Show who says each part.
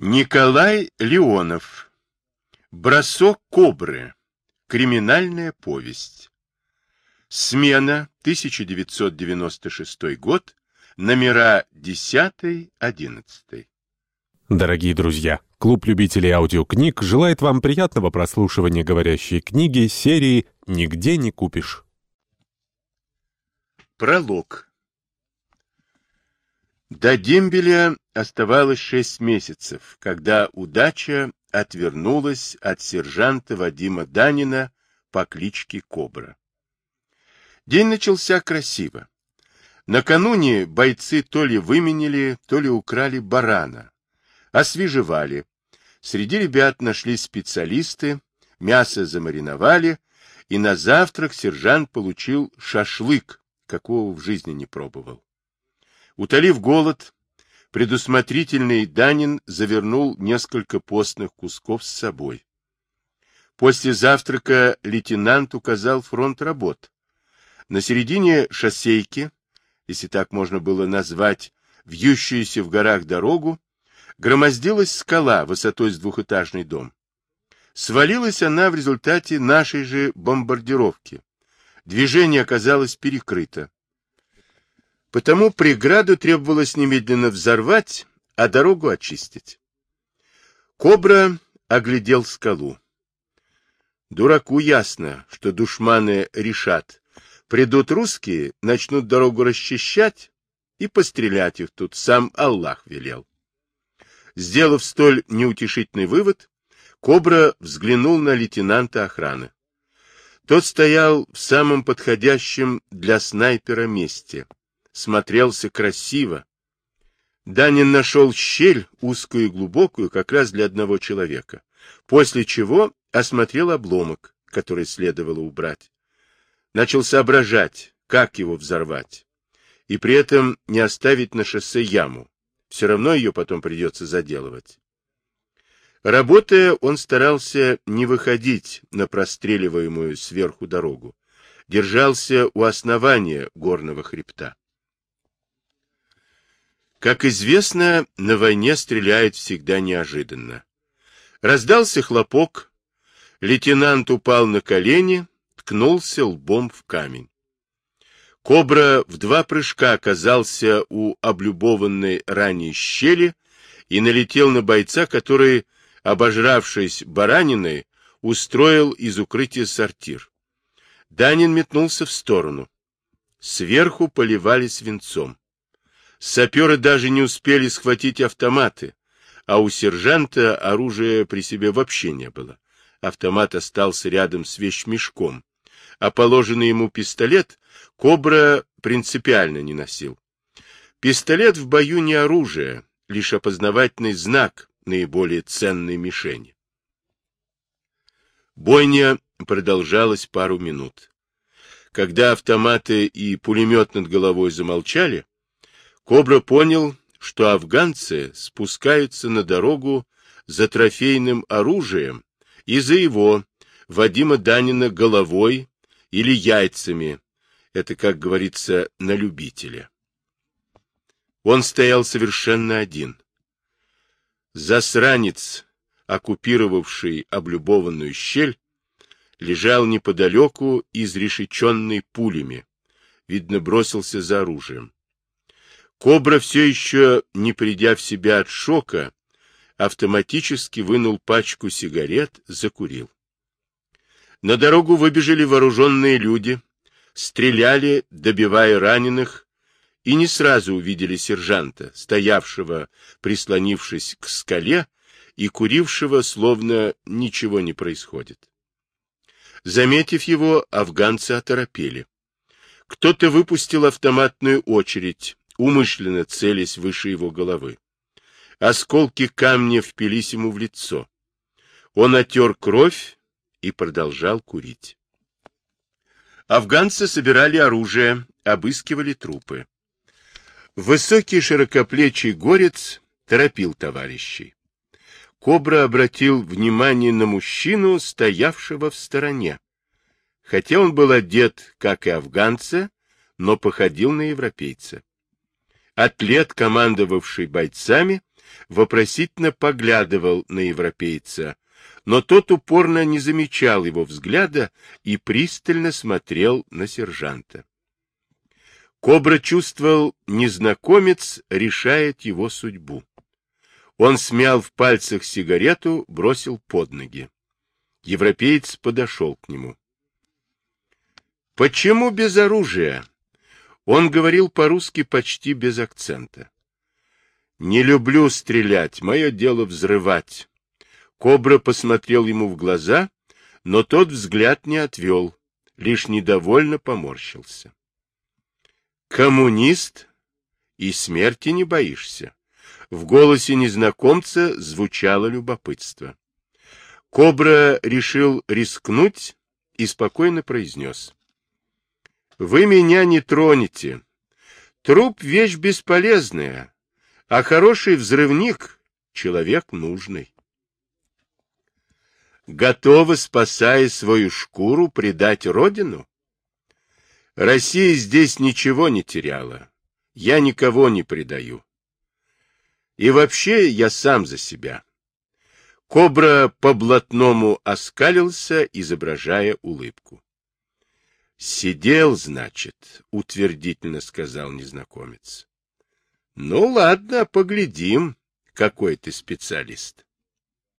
Speaker 1: Николай Леонов. Бросок кобры. Криминальная повесть. Смена, 1996 год, номера 10-11.
Speaker 2: Дорогие друзья, клуб любителей аудиокниг желает вам приятного прослушивания говорящей книги серии «Нигде не купишь».
Speaker 1: Пролог. До дембеля оставалось шесть месяцев, когда удача отвернулась от сержанта Вадима Данина по кличке Кобра. День начался красиво. Накануне бойцы то ли выменили, то ли украли барана. Освежевали. Среди ребят нашлись специалисты, мясо замариновали, и на завтрак сержант получил шашлык, какого в жизни не пробовал. Утолив голод, предусмотрительный Данин завернул несколько постных кусков с собой. После завтрака лейтенант указал фронт работ. На середине шоссейки, если так можно было назвать, вьющуюся в горах дорогу, громоздилась скала высотой с двухэтажный дом. Свалилась она в результате нашей же бомбардировки. Движение оказалось перекрыто. Потому преграду требовалось немедленно взорвать, а дорогу очистить. Кобра оглядел скалу. Дураку ясно, что душманы решат. Придут русские, начнут дорогу расчищать и пострелять их тут. Сам Аллах велел. Сделав столь неутешительный вывод, Кобра взглянул на лейтенанта охраны. Тот стоял в самом подходящем для снайпера месте смотрелся красиво. Данин нашел щель, узкую и глубокую, как раз для одного человека, после чего осмотрел обломок, который следовало убрать. Начал соображать, как его взорвать, и при этом не оставить на шоссе яму. Все равно ее потом придется заделывать. Работая, он старался не выходить на простреливаемую сверху дорогу. Держался у основания горного хребта. Как известно, на войне стреляют всегда неожиданно. Раздался хлопок, лейтенант упал на колени, ткнулся лбом в камень. Кобра в два прыжка оказался у облюбованной ранее щели и налетел на бойца, который, обожравшись бараниной, устроил из укрытия сортир. Данин метнулся в сторону. Сверху поливали свинцом. Саперы даже не успели схватить автоматы, а у сержанта оружия при себе вообще не было. Автомат остался рядом с вещмешком, а положенный ему пистолет Кобра принципиально не носил. Пистолет в бою не оружие, лишь опознавательный знак наиболее ценной мишени. Бойня продолжалась пару минут. Когда автоматы и пулемет над головой замолчали, Кобра понял, что афганцы спускаются на дорогу за трофейным оружием и за его, Вадима Данина, головой или яйцами. Это, как говорится, на любителя. Он стоял совершенно один. Засранец, оккупировавший облюбованную щель, лежал неподалеку, изрешеченный пулями. Видно, бросился за оружием. Кобра, все еще не придя в себя от шока, автоматически вынул пачку сигарет, закурил. На дорогу выбежали вооруженные люди, стреляли, добивая раненых, и не сразу увидели сержанта, стоявшего, прислонившись к скале, и курившего, словно ничего не происходит. Заметив его, афганцы оторопели. Кто-то выпустил автоматную очередь, умышленно целясь выше его головы. Осколки камня впились ему в лицо. Он отер кровь и продолжал курить. Афганцы собирали оружие, обыскивали трупы. Высокий широкоплечий горец торопил товарищей. Кобра обратил внимание на мужчину, стоявшего в стороне. Хотя он был одет, как и афганцы, но походил на европейца. Атлет, командовавший бойцами, вопросительно поглядывал на европейца, но тот упорно не замечал его взгляда и пристально смотрел на сержанта. Кобра чувствовал, незнакомец решает его судьбу. Он смял в пальцах сигарету, бросил под ноги. Европеец подошел к нему. «Почему без оружия?» Он говорил по-русски почти без акцента. «Не люблю стрелять, мое дело взрывать». Кобра посмотрел ему в глаза, но тот взгляд не отвел, лишь недовольно поморщился. «Коммунист? И смерти не боишься?» В голосе незнакомца звучало любопытство. Кобра решил рискнуть и спокойно произнес. «Вы меня не тронете. Труп — вещь бесполезная, а хороший взрывник — человек нужный. Готовы, спасая свою шкуру, предать родину? Россия здесь ничего не теряла. Я никого не предаю. И вообще я сам за себя. Кобра по-блатному оскалился, изображая улыбку. «Сидел, значит», — утвердительно сказал незнакомец. «Ну, ладно, поглядим, какой ты специалист».